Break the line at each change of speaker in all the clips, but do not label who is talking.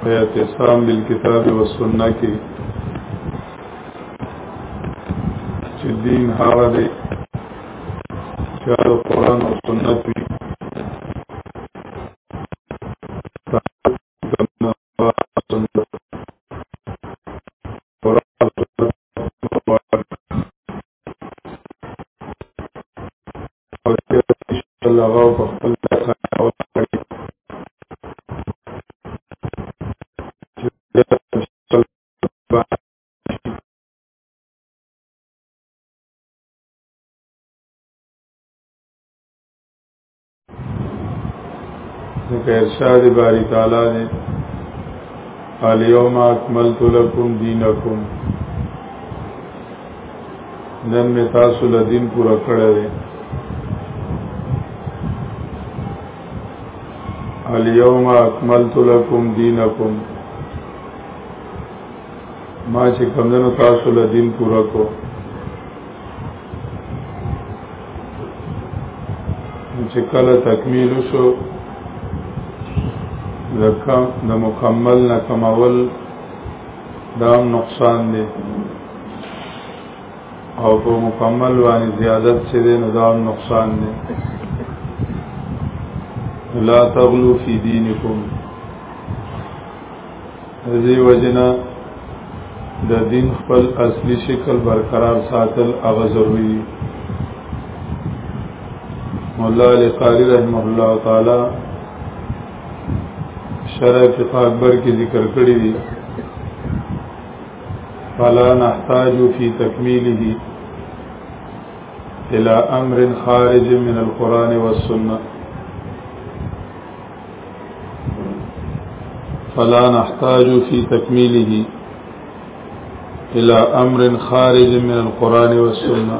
په اعتصام بالکتاب والسنه کې چې دین هغه دی چې د قران او سنت وي ارشاد باری تعالی نے الیوم اکملت لکم دینکم نن می تاسو له دین پورا کړی دی الیوم اکملت لکم دینکم ما چې کمدنو تاسو له دین پورا کو چې کله تکمیل شو د مکمل نه کمول دا نقصان دی او په مکمل باندې زیادت چې دی نو دا نقصان دی لا تغلو فی دینکم ذی وجنا د دین خپل اصلي شکل برقرار ساتل هغه ضروری دی مولا علی قاری رحمه الله تعالی شرع فقہ اکبر کې ذکر کړی دی فلا نحتاج في تكميله إلى أمر خارج من القرآن والسنة فلا نحتاج في تكميله إلى أمر خارج من القرآن والسنة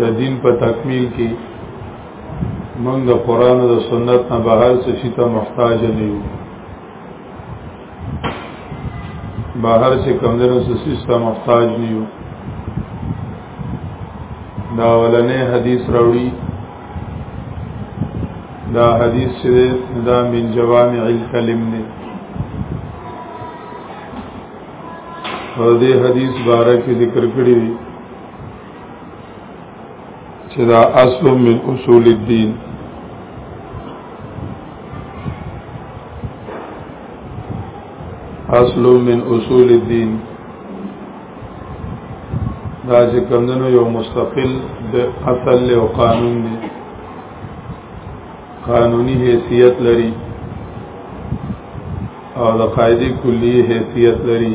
د دین په تکمیل کې موږ د قران او د سنت نه بهر څه شي ته محتاج نه یو بهر چې کمدنو سسیستا محتاج نیو دا ولنې حدیث راوړي دا حدیث چې دا من جوامع الکلم دی او دې حدیث باره کې ذکر کړی دی چې دا اصل من اصول الدین اصل من اصول الدین دا چې کمدنو یو مستقل د اصل او قانون دی قانوني حیثیت لري او د قاعده کلی حیثیت لري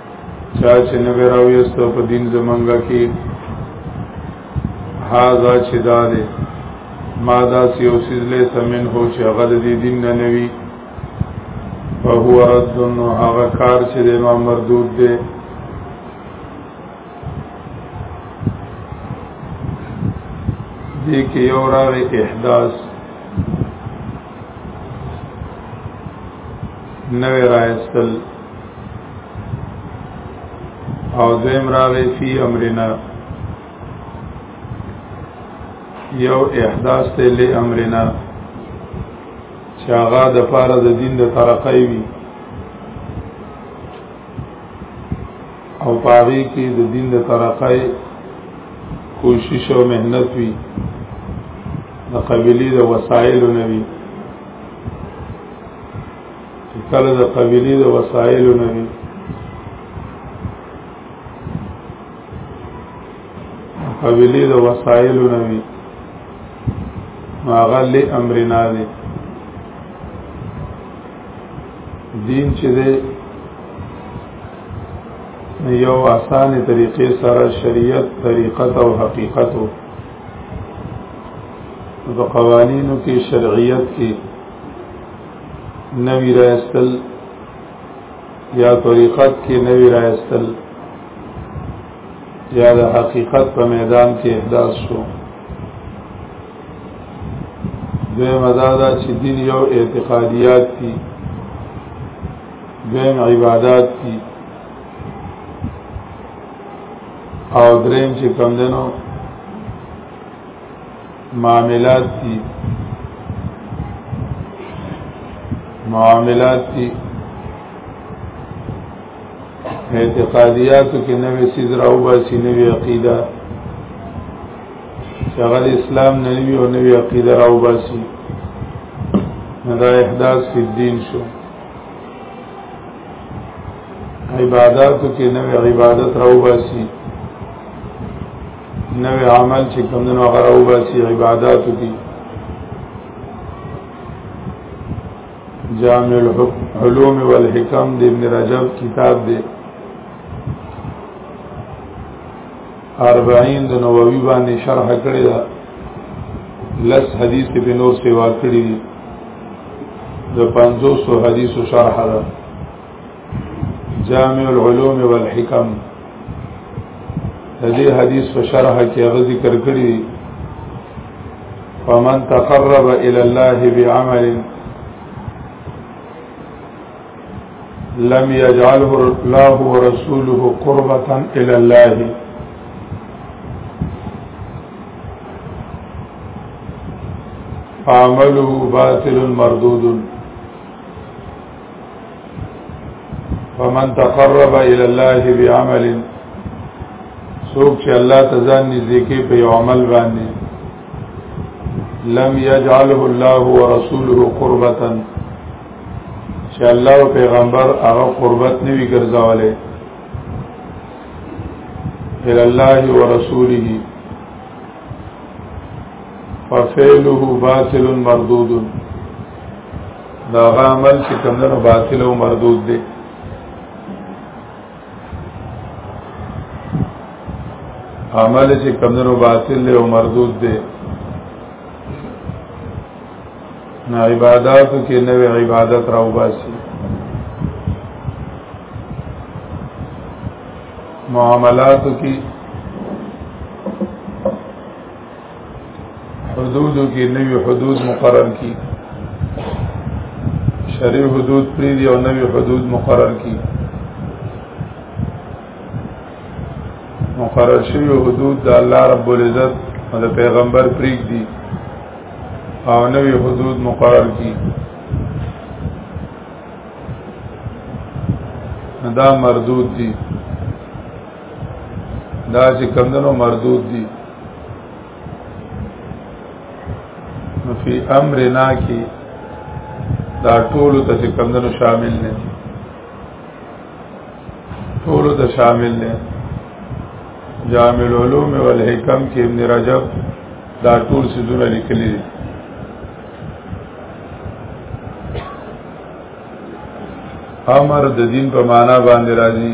چا چې نوې راويستو په دین زمونږه کې هاذا چې دا دی ما دا سیو سیز لې سمن هو چې هغه د دین نه نوي فهو رد نو هغه کار چې د امام مردود دی دې کې یو راغی احداث نوې راځل او دویم راغی فی امرنا یو احداث ته لی امرنا چې هغه د پاره د دین د ترقی وی او پاره کې د دین د ترقی کوشش او مهنت وی د قبلی د وسایل نوی چې کله د قبيلي د وسایلو نه وي قبيلي د وسایلو نه وي هغه له امرنا دي دین چې ده یو آسان طریقې سره شریعت طریقت او حقیقت او په قوانینو کې شرعیت کې نوی راستل یا طریقت کې نوی راستل یا د حقیقت په میدان کې احداث شو دوی مدادا چې دین یو اعتقادیات دي دویم عبادات دي او دریم چې کم دنو معاملات دي معاملات دي اعتقادیاتو کې نوې سیز راو باسي نوې عقیده چې هغه اسلام نه وي او نوې عقیده راو باسي دا احداث فی الدین شو عباداتو کې نوې عبادت راو باسي نوې عمل چې کوم نو هغه او باسي عبادت دي جامع العلوم والحکم د ابن رجب کتاب دی 40 د نووي باندې شرح کړی دا لس حدیث په نور سیوا کړی دی د 500 حدیثو شرح ده جامع العلوم والحکم دې حدیث په شرح کې هغه ذکر کړی فمن تقرب الى الله بعمل لم يجعله الله ورسوله قربة الى الله عمله باطل مردود فمن تقرب الى الله بعمل سوک چې الله تزان نږدې کې په عمل باندې لم يجعله الله ورسوله قربة چې الله او پیغمبر هغه قربت نه وی ګرځولې الى الله ورسوله ففعله باطل مردود دا هغه عمل چې کمنو باطل او مردود دی عمل چې کمنو باطل دی او مردود دی نه عبادتو کې نوې عبادت راو باسي معاملاتو کې حدودو کې نوی حدود مقرر کی شرع حدود پریدی او نوی حدود مقرر کی مقرر شوی حدود د الله رب العزت او د پیغمبر پریک دی او نوی حدود مقرر کی دا مردود دی دا چې کمدنو مردود دی نو فی امرنا کې دا ټول ته چې کمندونو شامل نه دي ټول ته شامل نه جامع العلوم والحکم کې ابن رجب دا ټول سيزونه لیکلي دي امر د دین په معنا باندې راځي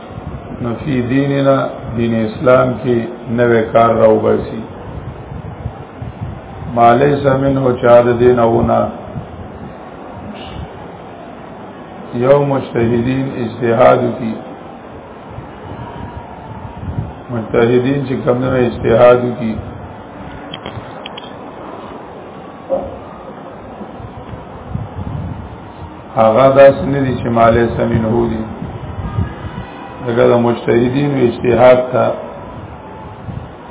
نو فی دیننا دین اسلام کې نوې کار راو باسي مالې سمن هو چا د دین اونا یو مجتهدین اجتهاد کی مجتهدین چې کوم نه اجتهاد کی هغه داس نه دي چې مالې سمین هو دي دغه د مجتهدین او اجتهاد ته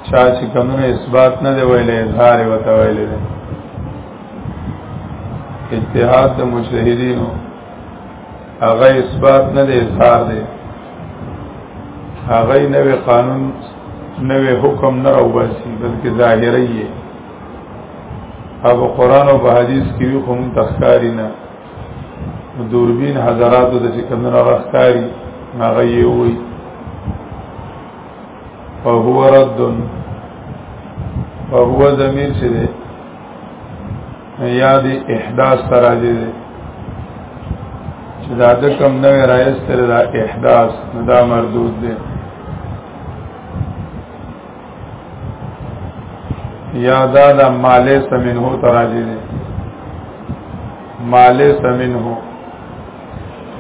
چا چې کومه اثبات نه دی ویلې اظهار وته ویلې دی اجتهاد د مجتهدینو هغه اثبات نه دی اظهار دی هغه نوې قانون نوې حکم نه راوباسي بلکې ظاهري او قرآن او حدیث کې وي خو مونږ تخکاری نه دوربین حضراتو د چې کمنو راخکاری هغه یې وي فهو رد فهو ضمیر چې دی یاد احداث تراجه دی چې دا د کم نوې رایس تر دا احداث دا مردود دی یا دا د مالې سمنه تراجی دی مالې سمنه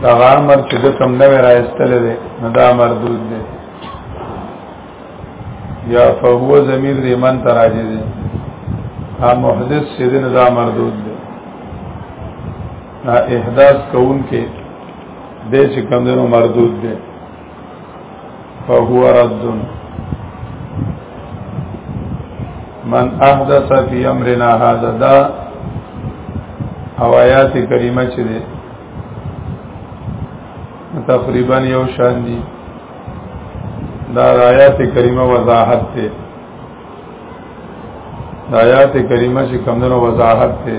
دا امر چې د کم نه راځتل دی نو دا مردود دی یا فهو ضمیر دی من تراجی دی ها محدث چې دی نو دا مردود دی احداث کون کې د چې کم دنو مردود دی فهو رد من احدث فی امرنا هذا دا او آیات کریمه چې ده تقریبا یو شان دي دا آیات کریمه وضاحت ده دا آیات کریمه چې کمندونو وضاحت ده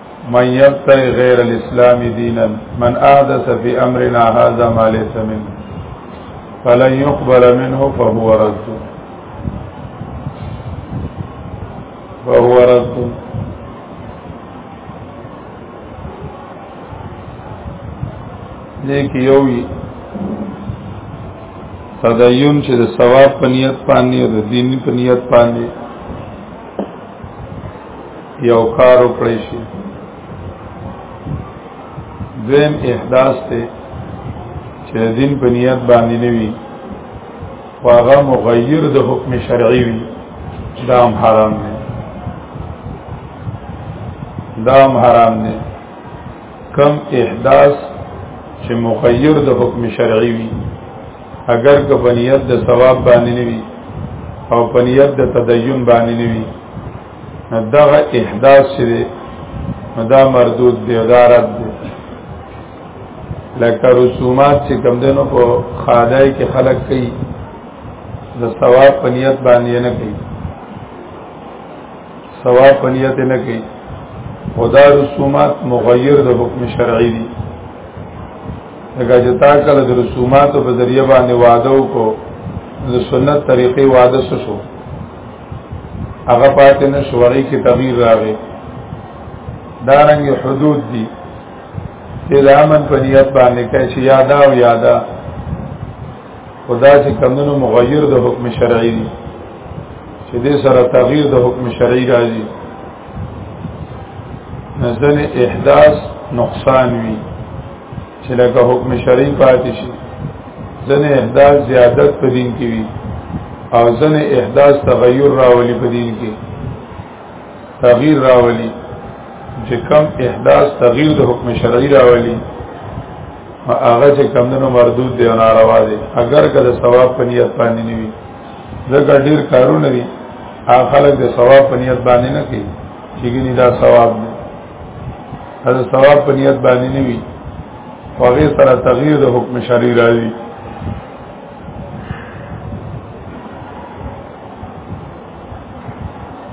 من یبتغی غیر الاسلام دینا من احدث فی امرنا هذا ما ليس منه فلن يقبل منه فهو رد فهو رد دې کې یو تدین چې د ثواب په نیت باندې او د دیني په نیت باندې یو کار وکړی شي دویم احداث ته چې دین په نیت باندې نه وي واغه مغیر د حکم شرعي وي دا هم حرام دی دا هم حرام دی کم احداث چې مغیر د حکم شرعي وي اگر که په نیت د ثواب باندې نه وي او په نیت د تدین باندې نه وي دغه احداث شری دا مردود دی دا رد دی لکه رسومات چې کم دنو په خادای کې خلق کوي د ثواب په نیت باندې نه کوي ثواب په نیت نه کوي خدا رسومات مغیر د حکم شرعي دي لکه چې تا کله د رسوماتو په ذریعہ باندې وعده وکړو د سنت طریقې وعده څه شو هغه پاتې نه شو هغه کې تغییر راغی دا رنګ حدود دي چې د امن په نیت باندې کوي چې یادا او یادا خدا چې کمونو مغیر د حکم شرعي دي چې دې سره تغییر د حکم شرعي راځي نزدن احداث نقصان وی چې لکه حکم شرعي پاتې شي ځنې احداث زیادت په دین کې وي او ځنې احداث تغیر راولي په دین کې تغیر راولي چې کم احداث تغیر د حکم شرعي راولي هغه چې کم دنو مردود دی او ناروا دی اگر که د ثواب په نیت باندې نه وي ځکه ډیر کارونه دي هغه خلک د ثواب په نیت باندې نه کوي چې ګنې دا ثواب دی هغه ثواب په نیت باندې نه وي هغه سره تغییر د حکم شرعي راځي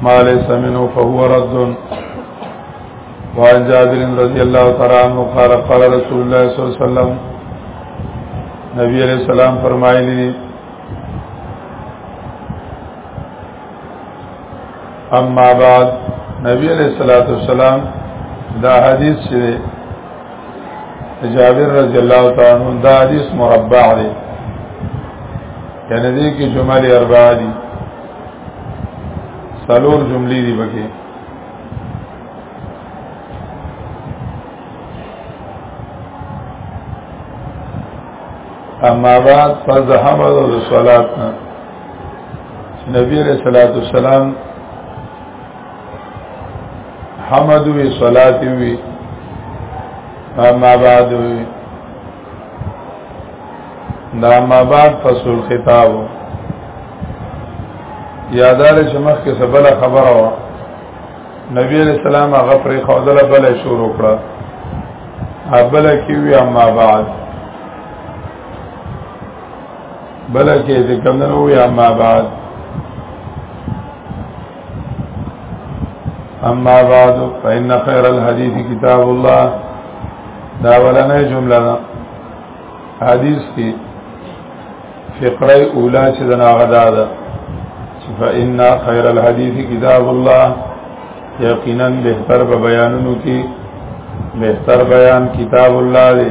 ما ليس منه فهو رد وعن جابر رضي الله تعالى عنه قال قال رسول الله صلى الله عليه وسلم نبی علیہ السلام فرمایلی اما بعد نبی علیہ الصلوۃ والسلام دا حدیث چې جابر رضی الله تعالی عنہ دا حدیث مربع دی یعنی دې کې جمل اربع دي سلور جملې دي بګي اما بعد فزحمد الصلاه نبی علیہ الصلوۃ والسلام حمد وی صلات وی اما بعد وی دا اما بعد فصل خطاب یادار شمخ کې سبله خبره وا نبی علیہ السلام هغه پر خوذله بل شروع کړه ابل کې وی اما بعد بلکې د کمنو یا ما بعد اما بعد فإن خير الحديث كتاب الله دا ولنه جمله ده حدیث کې فقره اوله چې دنا غدا ده فإن خير الحديث كتاب الله یقینا بهتر بیانونو کې بهتر بیان کتاب الله دی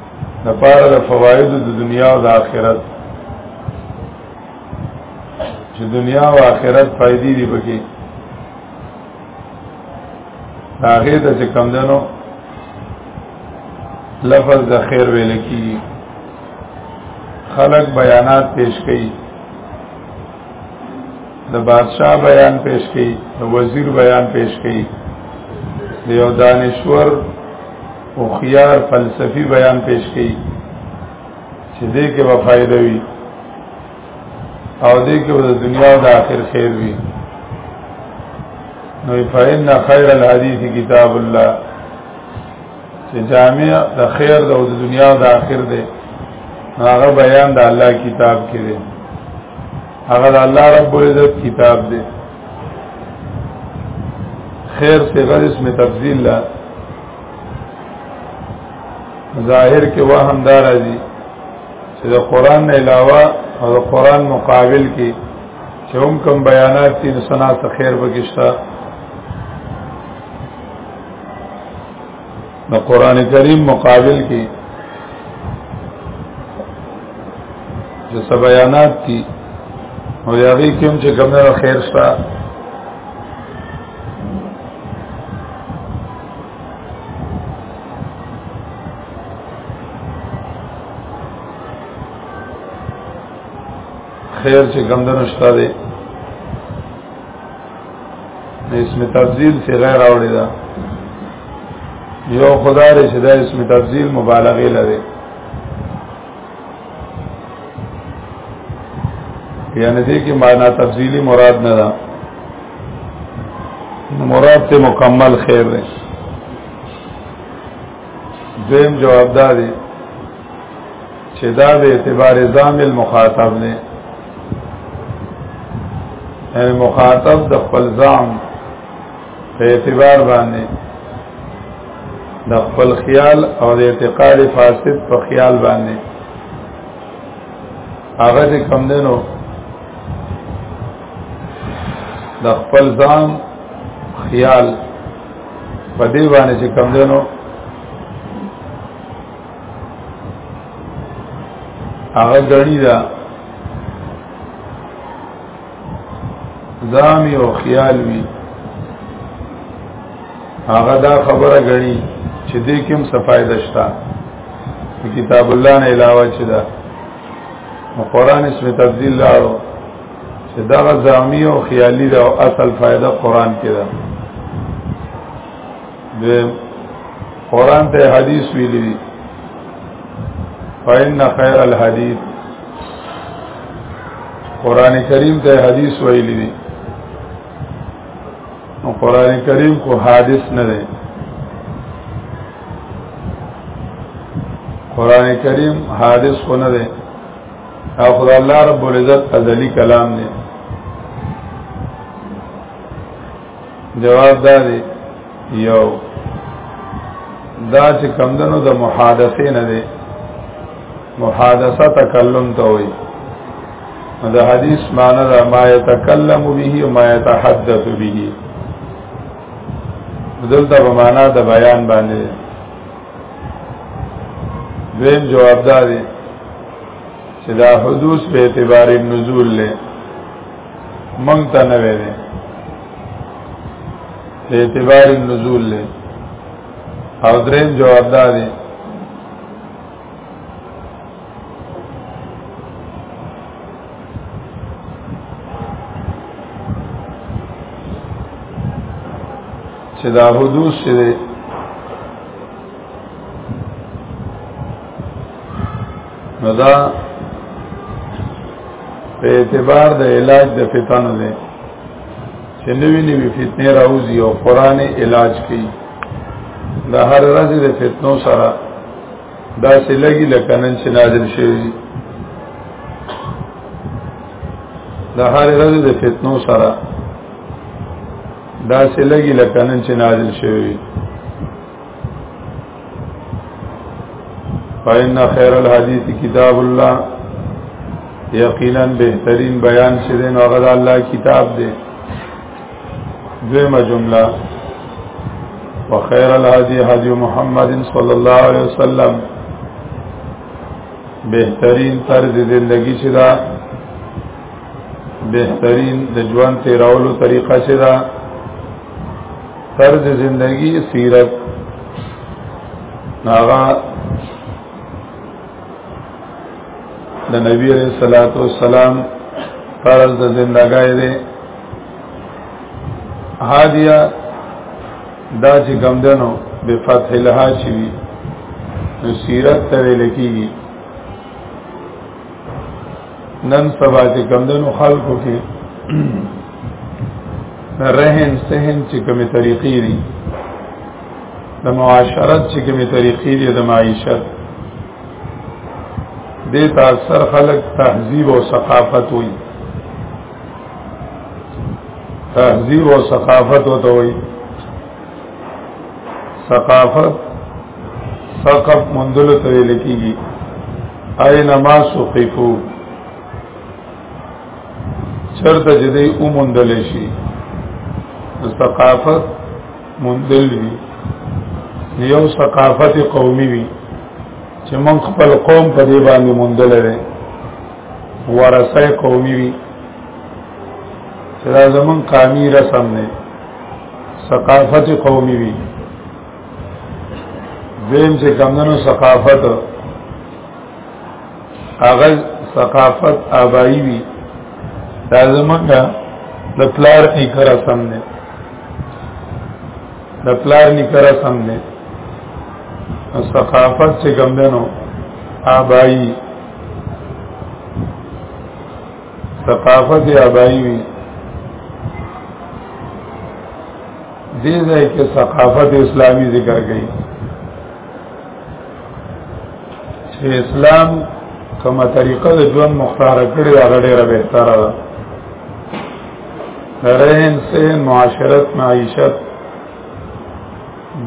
د پاره د فواید د دنیا او د آخرت چې دنیا او آخرت فائدې دي پکې هغه د څه کم دنو لفظ د خیر ویل کی خلق بیانات پیش کړي د بادشاہ بیان پیش کړي د وزیر بیان پیش کړي د یو دانشور او خيار فلسفي بیان پیش کړي چې دې کې به فائدہ وي او دې کې د دنیا او د آخر خیر وي نو فإن خير الحديث كتاب الله چې جامع د خیر د دنیا او د آخر دی هغه بیان د الله کتاب کې دی هغه د الله رب العزت کتاب دی خیر سے غیر اسم تفضیل لا ظاهر کې وهم دا راځي چې د قران نه علاوه او د قران مقابل کې چې هم کوم بیانات دي سنا ته خیر بګشتا د قران کریم مقابل کې چې څه بیانات دي او یاغي کوم چې کوم خیر شته خیر چې کم دنو شتا دی اسم تفضیل سی غیر آوڑی دا یو خدا ری چې دا اسم تفضیل مبالغه لري یعنی دې کې معنا تفضیلی مراد نه ده مراد ته مکمل خیر دی دویم جواب دا دی چې دا به اعتبار زامل مخاطب نه یعنی مخاطب د خپل ځام په اعتبار باندې د خپل خیال او د اعتقاد فاسد په خیال باندې هغه کم دینو د خپل ځان خیال په دې باندې چې کم دینو هغه غړي دا ځام یو خیال وی هغه دا خبره غړي چې دې کوم صفایده شته کتاب الله نه علاوه چې دا قرآن اسم تبدیل لارو چې دا زعمی او خیالی دا او اصل فائدہ قرآن کې ده د قرآن ته حدیث ویلي دي فإن خير الحديث قرآن کریم ته حدیث ویلي دي نو قرآن کریم کو حادث نه دی قران کریم حادث خو نه دی او خدای الله رب العزت ازلی کلام دی جواب دا دی یو دا چې کمدنو د محادثه نه دی محادثه تکلم ته وایي د حدیث معنی دا ما یتکلم به او ما یتحدث به دلته په معنا د بیان باندې دویم جواب دا دی چې دا حدوث په اعتبار نزول له مونږ ته نه وې ده په اعتبار نزول له او دریم جواب دا دی چې دا حدوث چې دی نو دا په اعتبار د علاج د فتن دی چې نوی نوی فتنه راوځي او قران علاج کوي د هر ورځې د فتنو سره دا سلګي لکنن چې نازل شوی دي د هر ورځې د فتنو سره دا سلګي لکنن چې نازل شوی دي فإن خير الحديث كتاب الله یقینا بهترین بیان شیدین وغد الله کتاب دی دویمه جمله وخير الهدي هدي محمد صلى الله عليه وسلم بهترین طرز زندگی چې دا بهترین د ژوند تیرولو طریقه چې دا طرز زندگی سیرت ناغا د نبی علیہ الصلوۃ والسلام طرز د زندګۍ دی هادیا دا چې ګمدنو به فتح لها شي نو سیرت ته ویل کیږي نن سبا چې ګمدنو خلکو کې رهن سهن چې کومه طریقې دي د معاشرت چې کومه طریقې دي د معیشت دې تاثر خلق تهذیب او ثقافت وي تهذیب او ثقافت وته وي ثقافت ثقف مندل ته لکېږي اينما سقفو چرته چې دی او مندل شي ثقافت مندل وي یو ثقافت قومي وي چې من خپل قوم په دې باندې مندل لري ورثه قومي وي چې دا زمون قامي رسم نه ثقافت قومي وي دیم چې کمندنو ثقافت هغه ثقافت آبائی وي دا زمونږ د پلار نیکه رسم نه د پلار نیکه رسم نه ثقافت چې کمندنو آبائی ثقافت آبائی وی دې ځای کې ثقافت اسلامی ذکر کړي چې اسلام کومه طریقه د ژوند مختار کړي هغه ډیره بهتره ده رهن سین معاشرت معیشت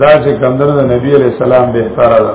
دا چې کمدر د نبی علی السلام بهتره ده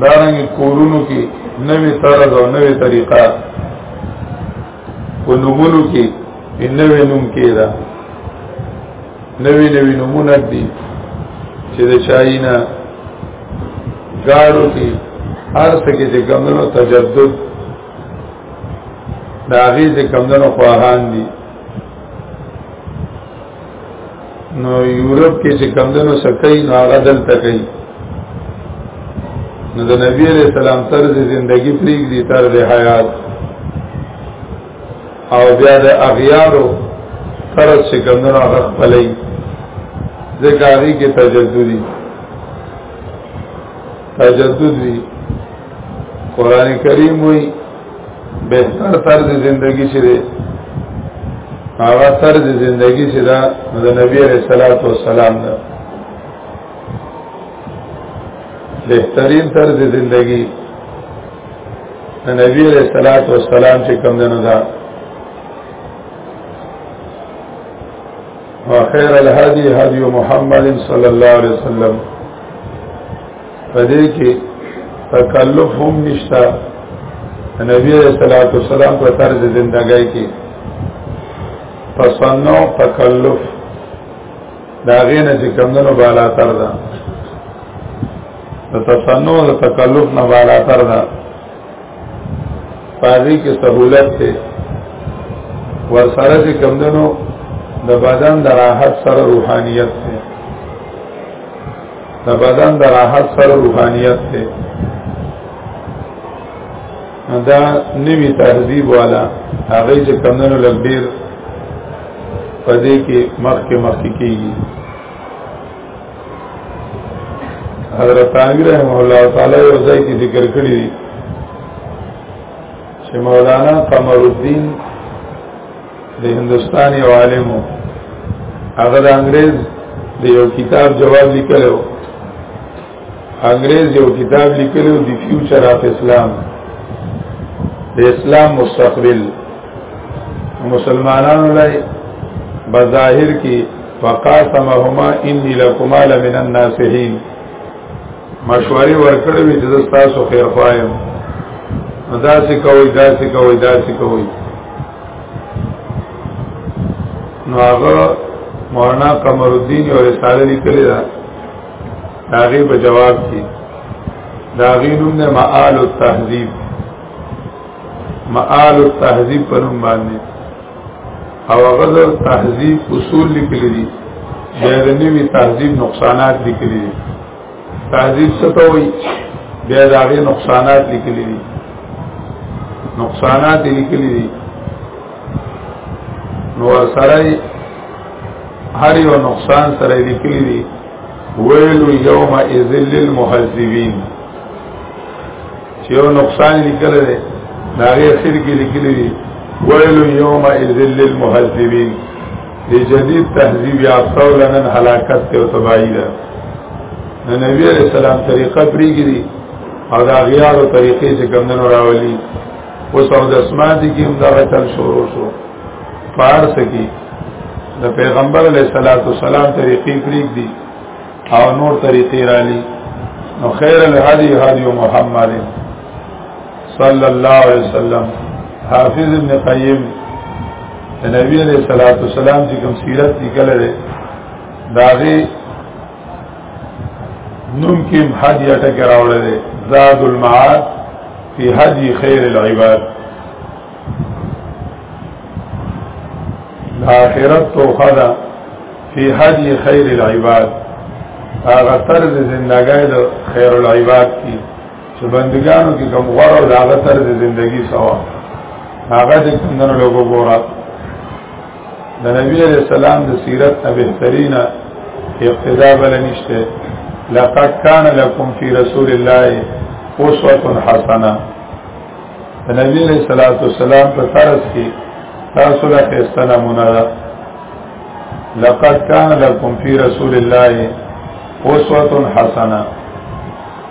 دارنګ کورونو کې نوې طرز او نوې طریقه په نومونو کې نوې نوم کېده نوې نوې نومونه دي چې د چاینا ګاړو کې هر څه کې چې کمونو تجدد دا غي چې کمونو خواهان دي نو یورپ کې چې کمدنو سکي نو هغه دلته کوي نو د نبی علیہ السلام طرز زندگی پریګ دي طرز حیات او بیا د اغیارو طرز چې کمدنو هغه خپلې ځکه هغه کې تجددي تجدد دي قران کریم وی بهتر طرز زندگی چې ده هغه طرز زندگی چې ده د نبی علیہ الصلوۃ والسلام ده بهترین طرز زندگی د نبی علیہ الصلوۃ والسلام چې کوم ده نه ده وخير الهدي هدي محمد صلى الله عليه وسلم په دې کې تکلف هم نشته نبی علیہ الصلوۃ والسلام په طرز زندګۍ کې پسنو تکلف دا غینه چې کمندونو بالا تر ده د تسنو د تکلف نه بالا تر ده پاری کې سہولت ته ور سره چې کمندونو د بدن د راحت سره روحانيت ته د بدن د راحت سره روحانيت ته دا نوی تهذیب والا هغه چې کمنو لګ ډیر پدې کې مخ کې مخ کې کیږي حضرت علی رحم الله تعالی یو ځای کې ذکر کړی دی چې مولانا قمر الدین د هندستان یو عالم هغه د انګريز د یو کتاب جواب لیکلو انګريز یو کتاب لیکلو دی فیوچر اف اسلام د اسلام مستقبل مسلمانانو لای بظاهر کې وقاسمهما انی لکما لمن الناصحین مشورې ورکړې وي چې تاسو خیر خوایم دا څه کوي دا څه کوي دا څه کوي نو هغه مولانا قمر الدین او رساله لیکلی دا هغه په جواب کې دا غینوم نه معال التهذیب معال التهذیب په نوم باندې او هغه د تهذیب اصول لیکلي دي د نوي تهذیب نقصانات لیکلي دي تهذیب څه ته وایي بیا دا غي نقصانات لیکلي دي نقصانات لیکلي دي نو سره هر یو نقصان سره لیکلي دي ویل یوم اذل للمحذبین چې یو نقصان لیکل دي دا غي اخر کې لیکلي دي ویل یوم اذل للمحذبین د جدید تهذیب یافته ولنن هلاکت ته او تباہی ده د نبی علیہ السلام طریقه پریګری او دا غیار او طریقې چې کمندونو راولي اوس او د اسمان دي کې هم دا چل شروع شو فارس کې د پیغمبر علیہ الصلوۃ والسلام طریقې پریګری او نور طریقې رالی نو خیر الهدی هدی محمد صلی الله علیه وسلم حافظ ابن قیم د نبی علیہ الصلوۃ والسلام چې کوم سیرت لیکل لري داغه نوم کې حد یا ټکر راوړل زاد المعاد فی هدی خیر العباد اخرت تو خدا فی هدی خیر العباد هغه طرز زندګۍ د خیر العباد کی چې بندګانو کې کوم غوړ او هغه تر د زندگی سوا هغه د کندنو لوګو ګورا د نبی علیہ السلام د سیرت نه بهترین اقتدا بل نشته لقد کان لکم فی رسول الله اسوه حسنه د نبی علیہ الصلوۃ والسلام په طرز کې تاسو له استنا منادا لقد کان لکم فی رسول الله اسوه حسنه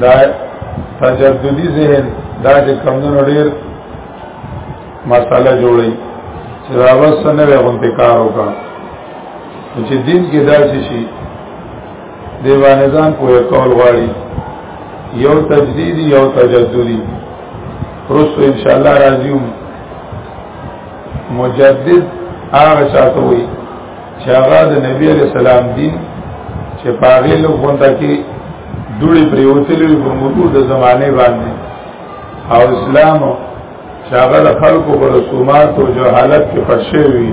دا تجددي ذهن دا چې کمونو ډیر مساله جوړي چې دا بس نه وي غونډه کار وکړه چې دین کې دا شي دیوانه ځان کوی کول غواړي یو تجدیدی یو تجددی رسو ان شاء الله راځیو مجدد هغه چاته وي چې هغه د نبی علی سلام دین چې پاغه لوګون ته کې دوړي پریوتلې په موږ د زمانه باندې او اسلام شاغه د خلکو پر رسومات او جهالت کې پښې وي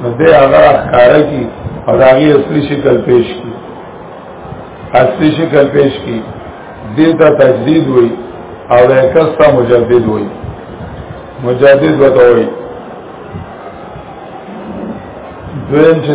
نو دې هغه ښکارا کی او هغه اصلي شکل پیش کی اصلي شکل پیش کی دې ته تجدید وي او د کستا مجدد وي مجدد وته وي دویم چې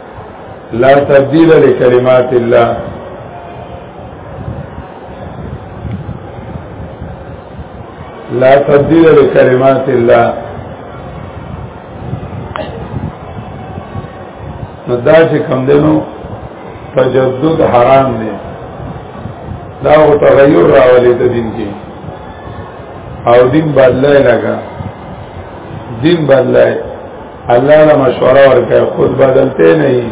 لا تبدیل لکلمات الله لا تبدیل لکلمات الله نو دا چې کم دینو تجدد حرام دی دا او تغیر راولې ته دین کې او دین بدلای لگا دین بدلای الله له مشوره ورکړي خود بدلته نه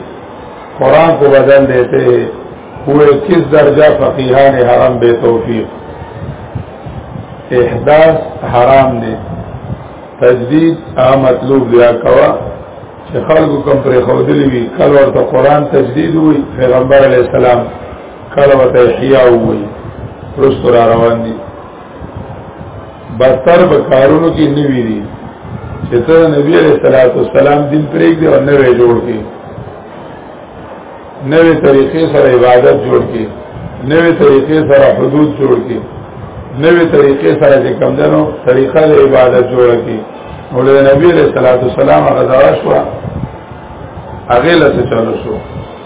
قرآن کو بدل دیتے هو 21 درجه فقیهان حرم به توفیق احداث حرام دی تجدید ا مطلوب بیا کوا چې خلکو کوم پر خودلی وی کله ورته قران تجدید وی پیغمبر علی السلام کله ورته احیاء وی رسول روان دي بستر په کارونو کې نوی دي چې ته نبی عليه الصلاه والسلام دین پرېږ دی او نوې جوړ کې نوې طریقې سره عبادت جوړ کې نوې طریقې سره حدود جوړ کې نوې طریقې سره چې کم دنو طریقه د عبادت جوړ کې او د نبی عليه الصلاه والسلام غزا شو هغه لته چلو شو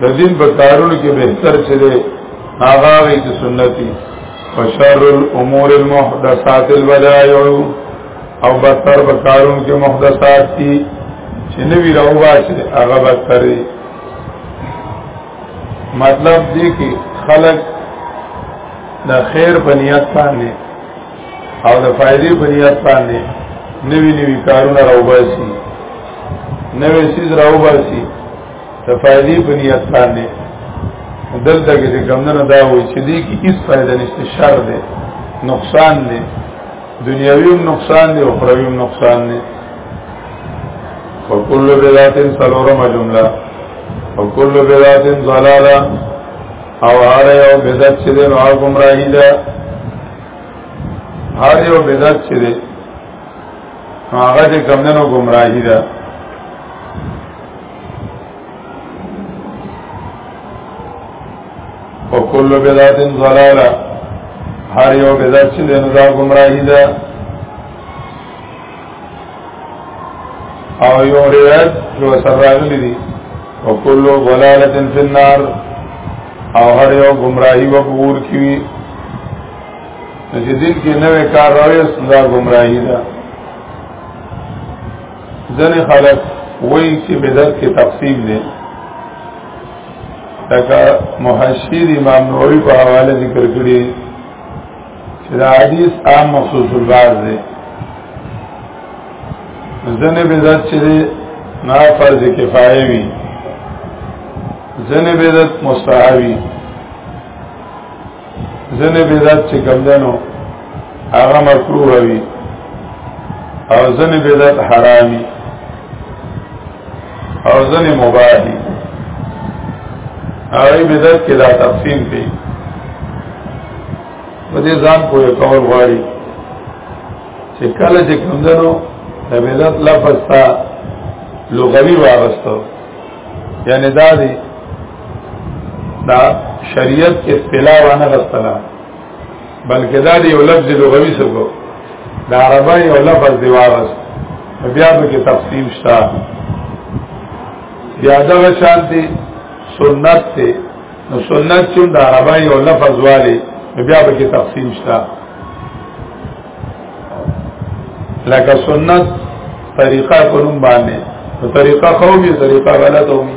د دین په کارونو کې بهتر چې دی هغه وی چې سنتي فشر الامور المحدثات البدائع او بدتر په کارونو کې محدثات دي چې نوی راوبا چې هغه بدتر دی مطلب دی کې خلق د خیر په نیت باندې او د فائدې په نیت باندې نوی نوی کارونه راوباسي نوې سیز راوباسي صفایدی په نیت باندې دلته کې چې کمونه دا وایي چې دې کې هیڅ فائدہ نشته شر دی نقصان دی دنیوي نقصان دی او اخروی نقصان دی وکل بدعت سلورم جمله وکل بدعت ضلاله او هر یو بدعت چې دی نو گمراهی ده هر یو بدعت چې دی هغه چې کمونه گمراهی ده وکل بدعت ضلاله هر یو بدعت چې دنه دا گمراهی ده او یو روایت چې وسراغلی دي وکل ضلاله فی النار او هر یو گمراهی و قبول کی چې دین کې نوې کار راوي دا گمراهی ده ځنې خلک وایي چې بدعت کې تقسیم دی لکه محشیر امام نووي په حواله ذکر کړی چې دا حدیث عام مخصوص الباز دی ځنې بدعت چې نه فرض کفایه وي ځنې بدعت مستحبي ځنه بدعت چې کوم دنو هغه مکروه وي او ځنه بدعت حرامي او ځنه مباح دي هغه بدعت کې دا تقسیم دي په دې ځان پوهه کول غواړي چې کله چې کوم دنو د بدعت لفظ ته لغوي واغستو یعنی دا دی دا شریعت اصطلاح ونه غستلا بلکې دا دی یو لفظ لغوي سره دا عربی یو لفظ دی واغس بیا به کې تفصیل شته بیا دا شانتي سنت ته نو سنت چې دا عربی یو لفظ والی بیا به کې تفصیل شته لکه سنت طریقہ کوم باندې طریقہ قومي طریقہ غلط ومي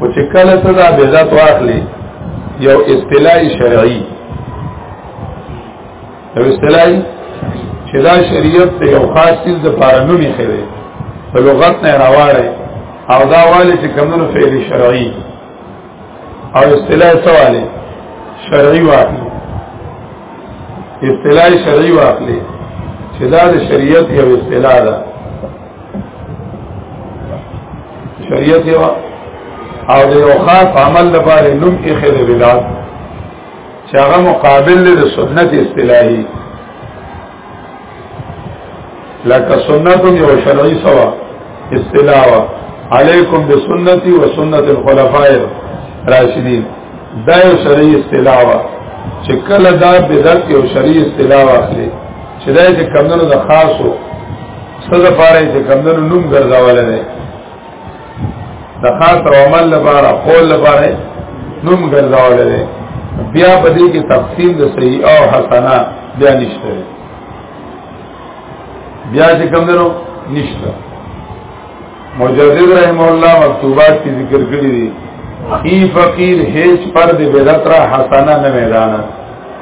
او چې کله ته دا بدعت واخلي یو اصطلاح شرعي یو اصطلاح چې دا شریعت ته یو خاص چیز د پاره نه میخره په لغت نه راوړی او دا والي چې کمونو فعل شرعي او اصطلاح سواله شرعي واخلي اصطلاح شرعي واخلي چې دا د شریعت یو اصطلاح ده شریعت یو او د یو خاص عمل لپاره نوم کې خیر بلاد چې هغه مقابل له سنت اصطلاحي لکه سنت یو شرعي سوا اصطلاح علیکم بسنتی و سنت الخلفاء راشدین دا یو شرعي اصطلاح چې کله دا بدعت یو شرعي اصطلاح اخلي چې دا چې کمندونو د خاصو څه د پاره چې کمندونو نوم ګرځاول نه د خاص او عمل لپاره قول لپاره نوم ګرځاول نه بیا په دې کې تقسیم د صحیح او حسنه بیا نشته بیا چې کمندونو نشته مجدد رحم الله مکتوبات کی ذکر کړی دي ای فقیر هیڅ پر دې بدعت را حسنه نه میدانه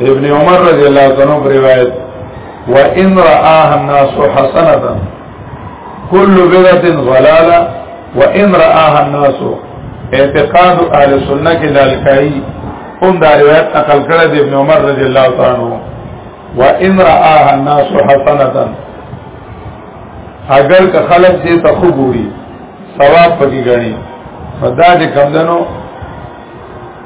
ابن عمر رضی الله عنه روایت وان راها الناس حسنه كل بدعه ضلاله وان راها الناس اعتقاد اهل سنت کې لالکای هم دا روایت نقل کړه د ابن عمر رضی الله تعالی عنہ وان راها الناس حسنه اگر که خلق دې ته خو ګوري ثواب پکې غني فدا دې کمندنو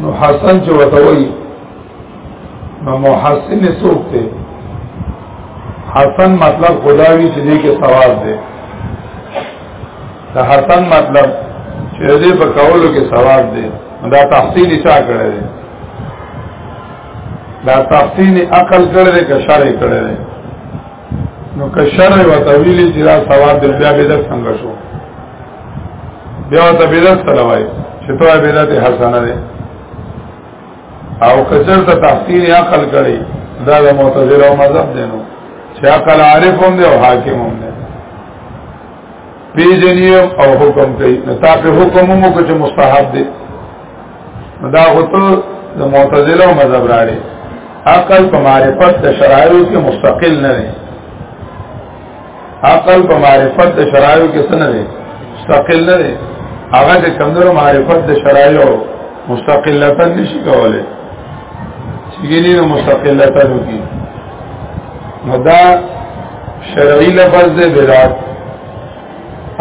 نو حسن چې وته وایي نو محسن څوک دی حسن مطلب خداوی چې دې کې ثواب دی دا حسن مطلب چې دې په کولو کې ثواب دی دا تحسین چا کړی دی دا تحسین عقل کړی دی که شرع کړی دی نو که شرع و طویلی چې دا ثواب دی بیا بدعت څنګه شو بیا ته بدعت سره وای چې ته بدعت حسنه ده او کچر ته تفسیر عقل کړي دا د معتزله او مذهب دی نو چې عقل عارف هم دی او حاکم هم دی پیجنیم او حکم کوي نو تا په حکم مو کې مستحب دی دا غوته د معتزله او مذهب راړي عقل په معرفت د شرایعو کې مستقل نه دی عقل په معرفت د شرایعو کې څه نه دی مستقل نه دی هغه د کمزورو معرفت د شرایعو مستقلتا نشي کولای سګینی نو مستقلتا وکي نو دا شرعي لفظ دی بدعت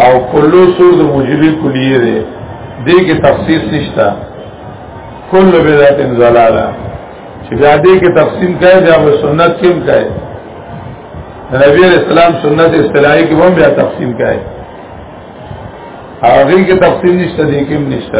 او کلو سور د موجبی کلیه دی دې کې تفسیر نشته کل بدعت زلاله چې بیا دې کې تقسیم کړي دا به سنت کېم کړي نبی علیہ السلام سنت اصطلاحي کې هم بیا تقسیم کړي هغه کې تقسیم نشته دې کې نشته